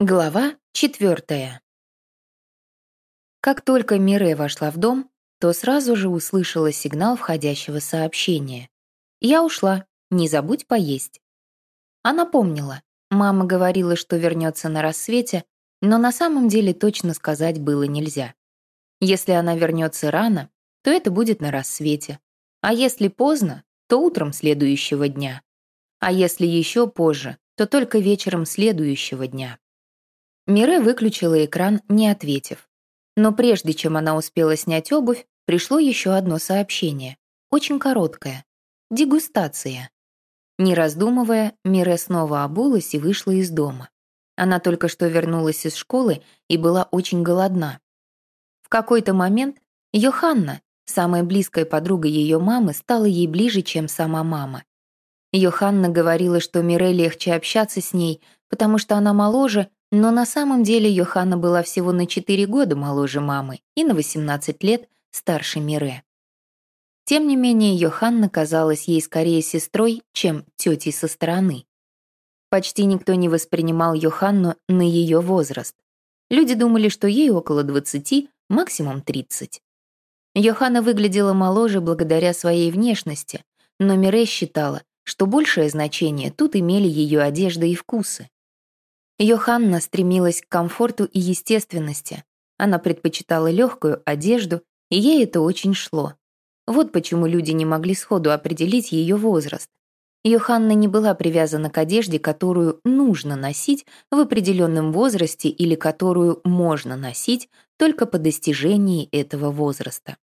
Глава четвертая. Как только Мире вошла в дом, то сразу же услышала сигнал входящего сообщения. «Я ушла, не забудь поесть». Она помнила. Мама говорила, что вернется на рассвете, но на самом деле точно сказать было нельзя. Если она вернется рано, то это будет на рассвете. А если поздно, то утром следующего дня. А если еще позже, то только вечером следующего дня. Мире выключила экран, не ответив. Но прежде чем она успела снять обувь, пришло еще одно сообщение. Очень короткое. Дегустация. Не раздумывая, Мире снова обулась и вышла из дома. Она только что вернулась из школы и была очень голодна. В какой-то момент Йоханна, самая близкая подруга ее мамы, стала ей ближе, чем сама мама. Йоханна говорила, что Мире легче общаться с ней, потому что она моложе но на самом деле Йоханна была всего на 4 года моложе мамы и на 18 лет старше Мире. Тем не менее, Йоханна казалась ей скорее сестрой, чем тетей со стороны. Почти никто не воспринимал Йоханну на ее возраст. Люди думали, что ей около 20, максимум 30. Йоханна выглядела моложе благодаря своей внешности, но Мире считала, что большее значение тут имели ее одежда и вкусы. Йоханна стремилась к комфорту и естественности. Она предпочитала легкую одежду, и ей это очень шло. Вот почему люди не могли сходу определить ее возраст. Йоханна не была привязана к одежде, которую нужно носить в определенном возрасте или которую можно носить только по достижении этого возраста.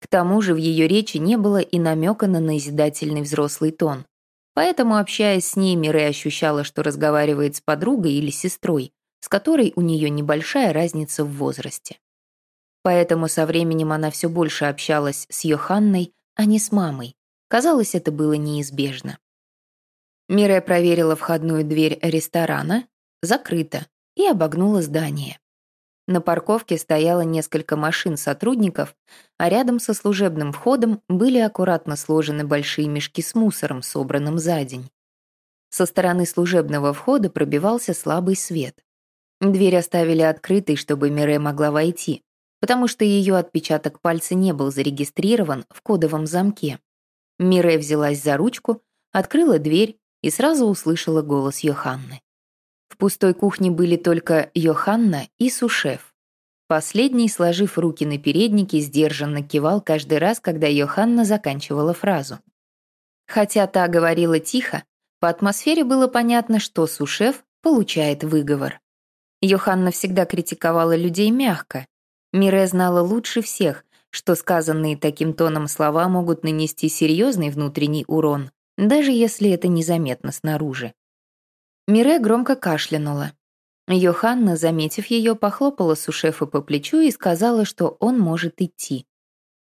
К тому же в ее речи не было и намека на назидательный взрослый тон. Поэтому, общаясь с ней, Мире ощущала, что разговаривает с подругой или сестрой, с которой у нее небольшая разница в возрасте. Поэтому со временем она все больше общалась с Йоханной, а не с мамой. Казалось, это было неизбежно. Мире проверила входную дверь ресторана, закрыта, и обогнула здание. На парковке стояло несколько машин сотрудников, а рядом со служебным входом были аккуратно сложены большие мешки с мусором, собранным за день. Со стороны служебного входа пробивался слабый свет. Дверь оставили открытой, чтобы Мире могла войти, потому что ее отпечаток пальца не был зарегистрирован в кодовом замке. Мире взялась за ручку, открыла дверь и сразу услышала голос Йоханны. В пустой кухне были только Йоханна и сушеф. Последний, сложив руки на переднике, сдержанно кивал каждый раз, когда Йоханна заканчивала фразу. Хотя та говорила тихо, по атмосфере было понятно, что сушеф получает выговор. Йоханна всегда критиковала людей мягко. Мире знала лучше всех, что сказанные таким тоном слова могут нанести серьезный внутренний урон, даже если это незаметно снаружи. Мире громко кашлянула. Йоханна, заметив ее, похлопала сушефу по плечу и сказала, что он может идти.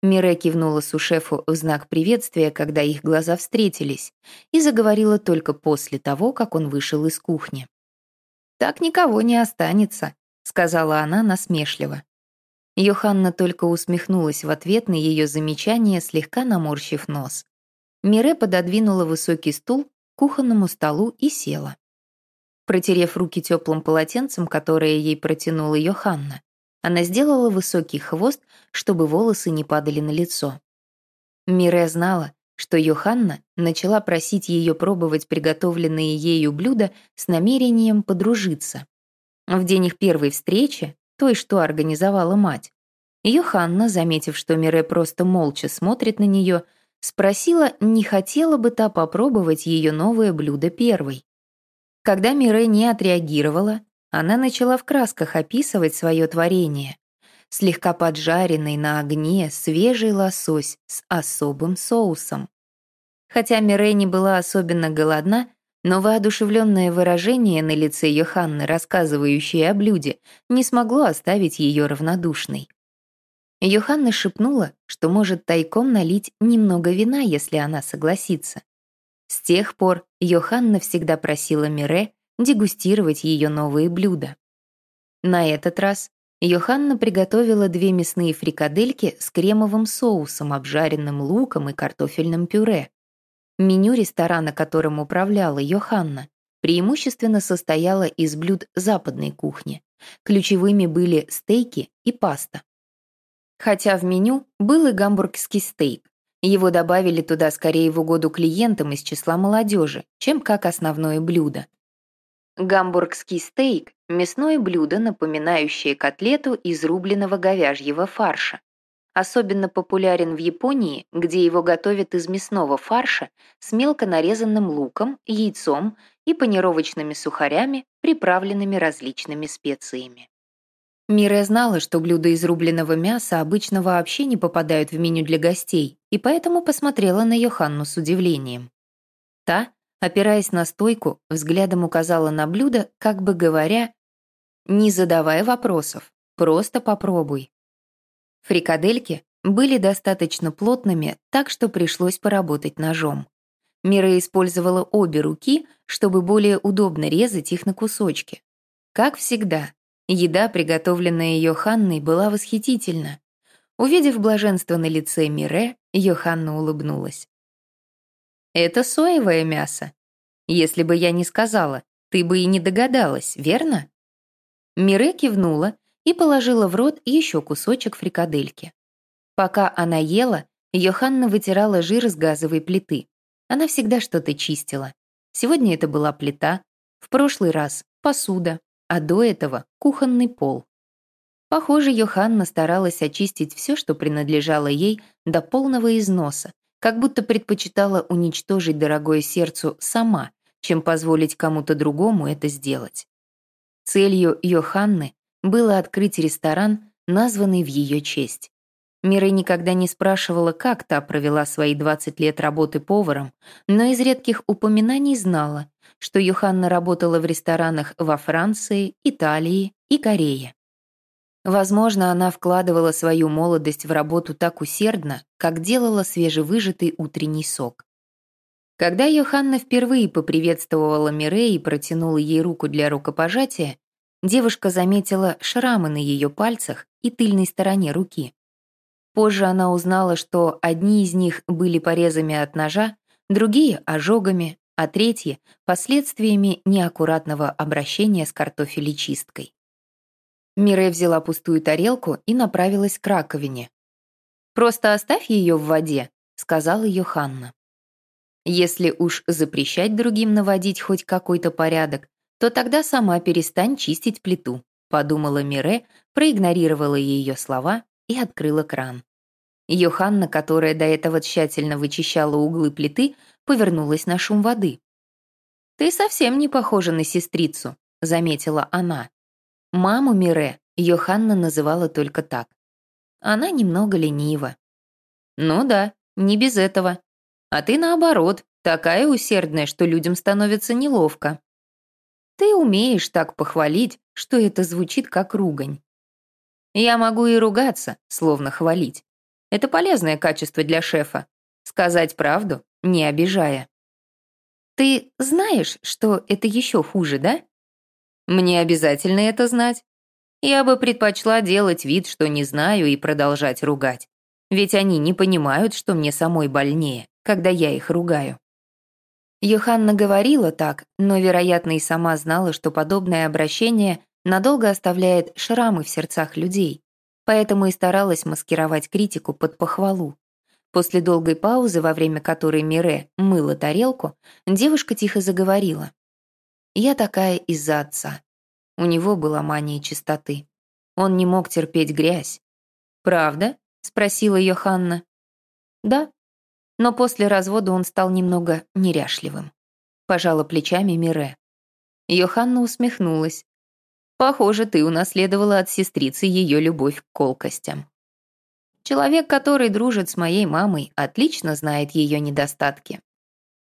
Мире кивнула сушефу в знак приветствия, когда их глаза встретились, и заговорила только после того, как он вышел из кухни. «Так никого не останется», — сказала она насмешливо. Йоханна только усмехнулась в ответ на ее замечание, слегка наморщив нос. Мире пододвинула высокий стул к кухонному столу и села. Протерев руки теплым полотенцем, которое ей протянула Йоханна, она сделала высокий хвост, чтобы волосы не падали на лицо. Мире знала, что Йоханна начала просить ее пробовать приготовленные ею блюда с намерением подружиться. В день их первой встречи, той, что организовала мать, Йоханна, заметив, что Мире просто молча смотрит на нее, спросила, не хотела бы та попробовать ее новое блюдо первой. Когда Мире не отреагировала, она начала в красках описывать свое творение. Слегка поджаренный на огне свежий лосось с особым соусом. Хотя Мире не была особенно голодна, но воодушевленное выражение на лице Йоханны, рассказывающей о блюде, не смогло оставить ее равнодушной. Йоханна шепнула, что может тайком налить немного вина, если она согласится. С тех пор Йоханна всегда просила Мире дегустировать ее новые блюда. На этот раз Йоханна приготовила две мясные фрикадельки с кремовым соусом, обжаренным луком и картофельным пюре. Меню ресторана, которым управляла Йоханна, преимущественно состояла из блюд западной кухни. Ключевыми были стейки и паста. Хотя в меню был и гамбургский стейк. Его добавили туда скорее в угоду клиентам из числа молодежи, чем как основное блюдо. Гамбургский стейк – мясное блюдо, напоминающее котлету из рубленого говяжьего фарша. Особенно популярен в Японии, где его готовят из мясного фарша с мелко нарезанным луком, яйцом и панировочными сухарями, приправленными различными специями. Мира знала, что блюда из рубленого мяса обычно вообще не попадают в меню для гостей, и поэтому посмотрела на Йоханну с удивлением. Та, опираясь на стойку, взглядом указала на блюдо, как бы говоря, «Не задавай вопросов, просто попробуй». Фрикадельки были достаточно плотными, так что пришлось поработать ножом. Мира использовала обе руки, чтобы более удобно резать их на кусочки. Как всегда, Еда, приготовленная Йоханной, была восхитительна. Увидев блаженство на лице Мире, Йоханна улыбнулась. «Это соевое мясо. Если бы я не сказала, ты бы и не догадалась, верно?» Мире кивнула и положила в рот еще кусочек фрикадельки. Пока она ела, Йоханна вытирала жир с газовой плиты. Она всегда что-то чистила. Сегодня это была плита, в прошлый раз — посуда, а до этого — кухонный пол. Похоже, Йоханна старалась очистить все, что принадлежало ей, до полного износа, как будто предпочитала уничтожить дорогое сердцу сама, чем позволить кому-то другому это сделать. Целью Йоханны было открыть ресторан, названный в ее честь. Мира никогда не спрашивала, как та провела свои 20 лет работы поваром, но из редких упоминаний знала, что Йоханна работала в ресторанах во Франции, Италии и Корее. Возможно, она вкладывала свою молодость в работу так усердно, как делала свежевыжатый утренний сок. Когда Йоханна впервые поприветствовала Мире и протянула ей руку для рукопожатия, девушка заметила шрамы на ее пальцах и тыльной стороне руки. Позже она узнала, что одни из них были порезами от ножа, другие — ожогами, а третье — последствиями неаккуратного обращения с картофелечисткой. Мире взяла пустую тарелку и направилась к раковине. «Просто оставь ее в воде», — сказала ее Ханна. «Если уж запрещать другим наводить хоть какой-то порядок, то тогда сама перестань чистить плиту», — подумала Мире, проигнорировала ее слова и открыла кран. Йоханна, которая до этого тщательно вычищала углы плиты, повернулась на шум воды. «Ты совсем не похожа на сестрицу», — заметила она. Маму Мире Йоханна называла только так. Она немного ленива. «Ну да, не без этого. А ты, наоборот, такая усердная, что людям становится неловко. Ты умеешь так похвалить, что это звучит как ругань. Я могу и ругаться, словно хвалить. Это полезное качество для шефа. Сказать правду, не обижая. Ты знаешь, что это еще хуже, да? Мне обязательно это знать. Я бы предпочла делать вид, что не знаю, и продолжать ругать. Ведь они не понимают, что мне самой больнее, когда я их ругаю. Йоханна говорила так, но, вероятно, и сама знала, что подобное обращение надолго оставляет шрамы в сердцах людей, поэтому и старалась маскировать критику под похвалу. После долгой паузы, во время которой Мире мыла тарелку, девушка тихо заговорила. «Я такая из-за отца. У него была мания чистоты. Он не мог терпеть грязь. «Правда?» — спросила Йоханна. «Да. Но после развода он стал немного неряшливым». Пожала плечами Мире. Йоханна усмехнулась. Похоже, ты унаследовала от сестрицы ее любовь к колкостям. Человек, который дружит с моей мамой, отлично знает ее недостатки.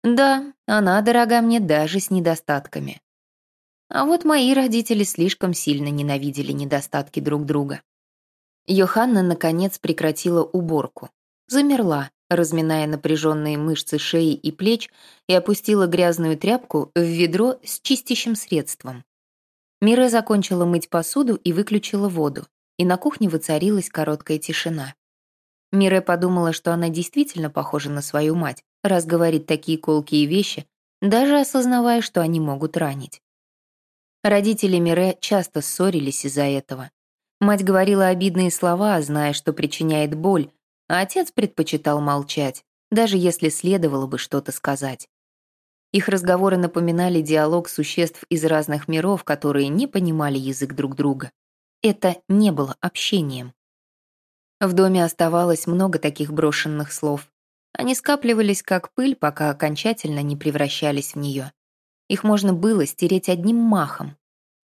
Да, она дорога мне даже с недостатками. А вот мои родители слишком сильно ненавидели недостатки друг друга. Йоханна, наконец, прекратила уборку. Замерла, разминая напряженные мышцы шеи и плеч, и опустила грязную тряпку в ведро с чистящим средством. Мире закончила мыть посуду и выключила воду, и на кухне воцарилась короткая тишина. Мире подумала, что она действительно похожа на свою мать, раз говорит такие колкие вещи, даже осознавая, что они могут ранить. Родители Мире часто ссорились из-за этого. Мать говорила обидные слова, зная, что причиняет боль, а отец предпочитал молчать, даже если следовало бы что-то сказать. Их разговоры напоминали диалог существ из разных миров, которые не понимали язык друг друга. Это не было общением. В доме оставалось много таких брошенных слов. Они скапливались как пыль, пока окончательно не превращались в нее. Их можно было стереть одним махом.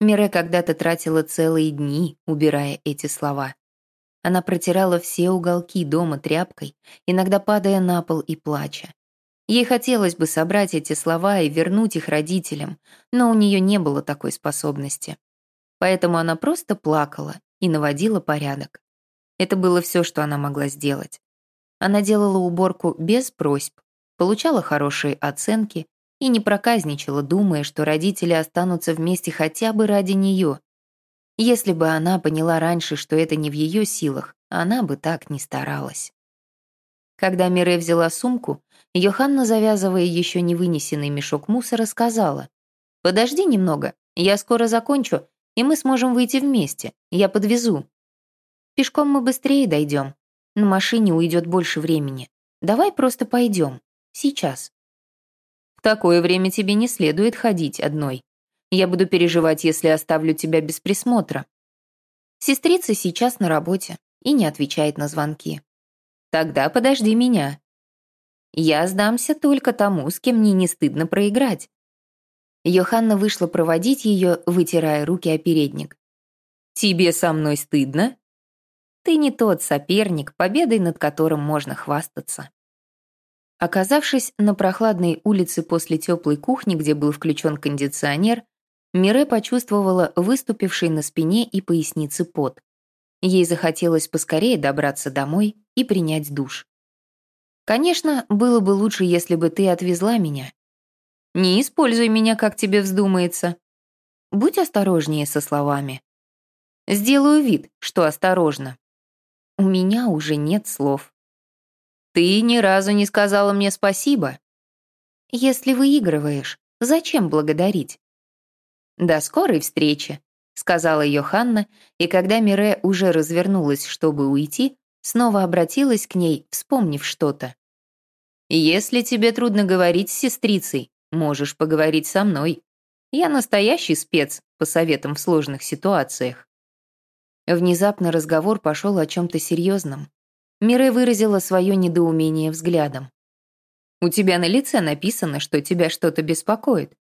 Мире когда-то тратила целые дни, убирая эти слова. Она протирала все уголки дома тряпкой, иногда падая на пол и плача. Ей хотелось бы собрать эти слова и вернуть их родителям, но у нее не было такой способности. Поэтому она просто плакала и наводила порядок. Это было все, что она могла сделать. Она делала уборку без просьб, получала хорошие оценки и не проказничала, думая, что родители останутся вместе хотя бы ради нее. Если бы она поняла раньше, что это не в ее силах, она бы так не старалась. Когда Мире взяла сумку, Йоханна, завязывая еще не вынесенный мешок мусора, сказала, «Подожди немного, я скоро закончу, и мы сможем выйти вместе, я подвезу». «Пешком мы быстрее дойдем, на машине уйдет больше времени. Давай просто пойдем, сейчас». «В такое время тебе не следует ходить одной. Я буду переживать, если оставлю тебя без присмотра». Сестрица сейчас на работе и не отвечает на звонки. «Тогда подожди меня», я сдамся только тому, с кем мне не стыдно проиграть. Йоханна вышла проводить ее, вытирая руки о передник. «Тебе со мной стыдно?» «Ты не тот соперник, победой над которым можно хвастаться». Оказавшись на прохладной улице после теплой кухни, где был включен кондиционер, Мире почувствовала выступивший на спине и пояснице пот. Ей захотелось поскорее добраться домой и принять душ. Конечно, было бы лучше, если бы ты отвезла меня. Не используй меня, как тебе вздумается. Будь осторожнее со словами. Сделаю вид, что осторожно. У меня уже нет слов. Ты ни разу не сказала мне спасибо. Если выигрываешь, зачем благодарить? До скорой встречи, сказала Йоханна, и когда Мире уже развернулась, чтобы уйти, снова обратилась к ней, вспомнив что-то. «Если тебе трудно говорить с сестрицей, можешь поговорить со мной. Я настоящий спец по советам в сложных ситуациях». Внезапно разговор пошел о чем-то серьезном. Мире выразила свое недоумение взглядом. «У тебя на лице написано, что тебя что-то беспокоит.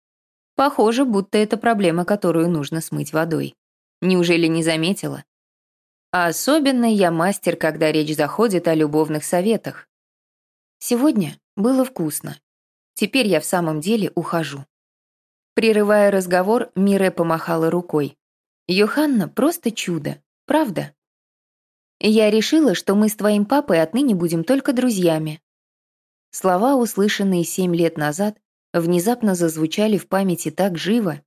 Похоже, будто это проблема, которую нужно смыть водой. Неужели не заметила? А особенно я мастер, когда речь заходит о любовных советах. Сегодня было вкусно. Теперь я в самом деле ухожу. Прерывая разговор, Мире помахала рукой. «Йоханна просто чудо, правда?» «Я решила, что мы с твоим папой отныне будем только друзьями». Слова, услышанные семь лет назад, внезапно зазвучали в памяти так живо,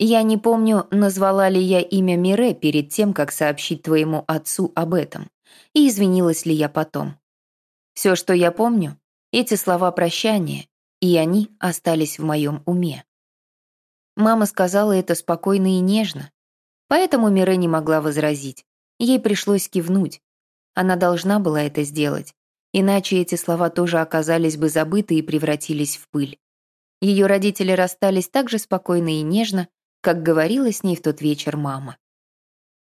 я не помню, назвала ли я имя Мире перед тем, как сообщить твоему отцу об этом, и извинилась ли я потом. Все, что я помню, эти слова прощания, и они остались в моем уме. Мама сказала это спокойно и нежно, поэтому Мире не могла возразить. Ей пришлось кивнуть. Она должна была это сделать, иначе эти слова тоже оказались бы забыты и превратились в пыль. Ее родители расстались так же спокойно и нежно, как говорила с ней в тот вечер мама.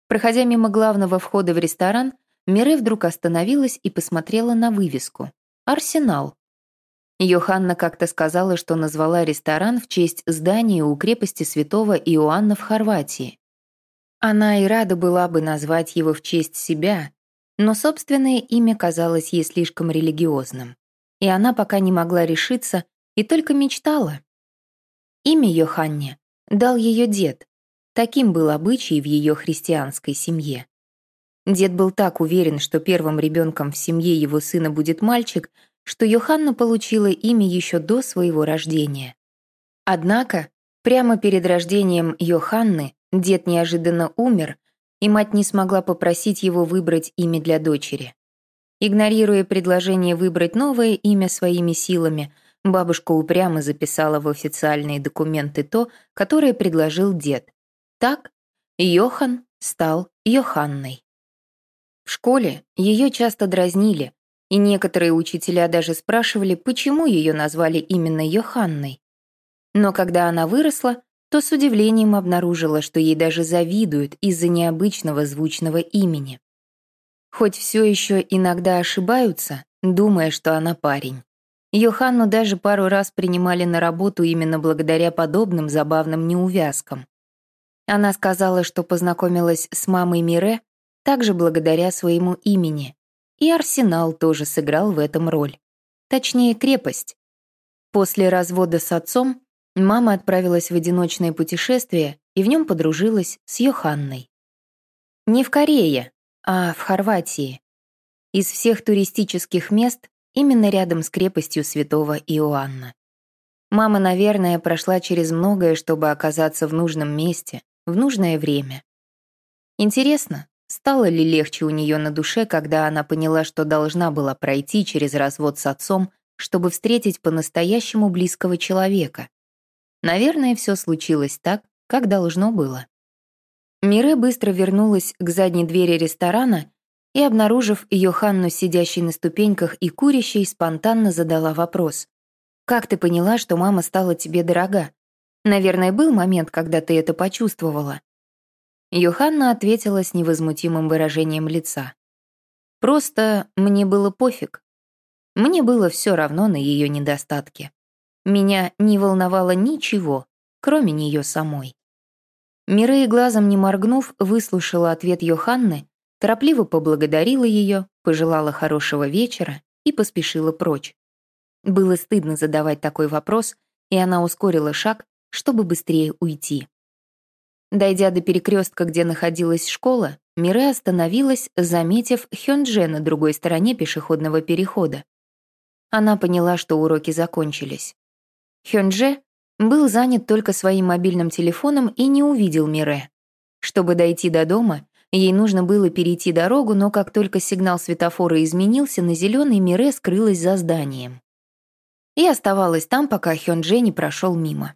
Проходя мимо главного входа в ресторан, Мире вдруг остановилась и посмотрела на вывеску. «Арсенал». Йоханна как-то сказала, что назвала ресторан в честь здания у крепости святого Иоанна в Хорватии. Она и рада была бы назвать его в честь себя, но собственное имя казалось ей слишком религиозным. И она пока не могла решиться и только мечтала. Имя Йоханне дал ее дед. Таким был обычай в ее христианской семье. Дед был так уверен, что первым ребенком в семье его сына будет мальчик, что Йоханна получила имя еще до своего рождения. Однако, прямо перед рождением Йоханны дед неожиданно умер, и мать не смогла попросить его выбрать имя для дочери. Игнорируя предложение выбрать новое имя своими силами, Бабушка упрямо записала в официальные документы то, которое предложил дед. Так Йохан стал Йоханной. В школе ее часто дразнили, и некоторые учителя даже спрашивали, почему ее назвали именно Йоханной. Но когда она выросла, то с удивлением обнаружила, что ей даже завидуют из-за необычного звучного имени. Хоть все еще иногда ошибаются, думая, что она парень. Йоханну даже пару раз принимали на работу именно благодаря подобным забавным неувязкам. Она сказала, что познакомилась с мамой Мире также благодаря своему имени, и Арсенал тоже сыграл в этом роль. Точнее, крепость. После развода с отцом мама отправилась в одиночное путешествие и в нем подружилась с Йоханной. Не в Корее, а в Хорватии. Из всех туристических мест именно рядом с крепостью святого Иоанна. Мама, наверное, прошла через многое, чтобы оказаться в нужном месте, в нужное время. Интересно, Стало ли легче у нее на душе, когда она поняла, что должна была пройти через развод с отцом, чтобы встретить по-настоящему близкого человека? Наверное, все случилось так, как должно было. Мире быстро вернулась к задней двери ресторана и, обнаружив Йоханну, сидящей на ступеньках и курящей, спонтанно задала вопрос. «Как ты поняла, что мама стала тебе дорога? Наверное, был момент, когда ты это почувствовала». Йоханна ответила с невозмутимым выражением лица. «Просто мне было пофиг. Мне было все равно на ее недостатки. Меня не волновало ничего, кроме нее самой». Мирей, глазом не моргнув, выслушала ответ Йоханны, торопливо поблагодарила ее, пожелала хорошего вечера и поспешила прочь. Было стыдно задавать такой вопрос, и она ускорила шаг, чтобы быстрее уйти. Дойдя до перекрестка, где находилась школа, Мире остановилась, заметив Хёндже на другой стороне пешеходного перехода. Она поняла, что уроки закончились. Хёндже был занят только своим мобильным телефоном и не увидел Мире. Чтобы дойти до дома, ей нужно было перейти дорогу, но как только сигнал светофора изменился, на зеленый Мире скрылась за зданием. И оставалась там, пока Хёндже не прошел мимо.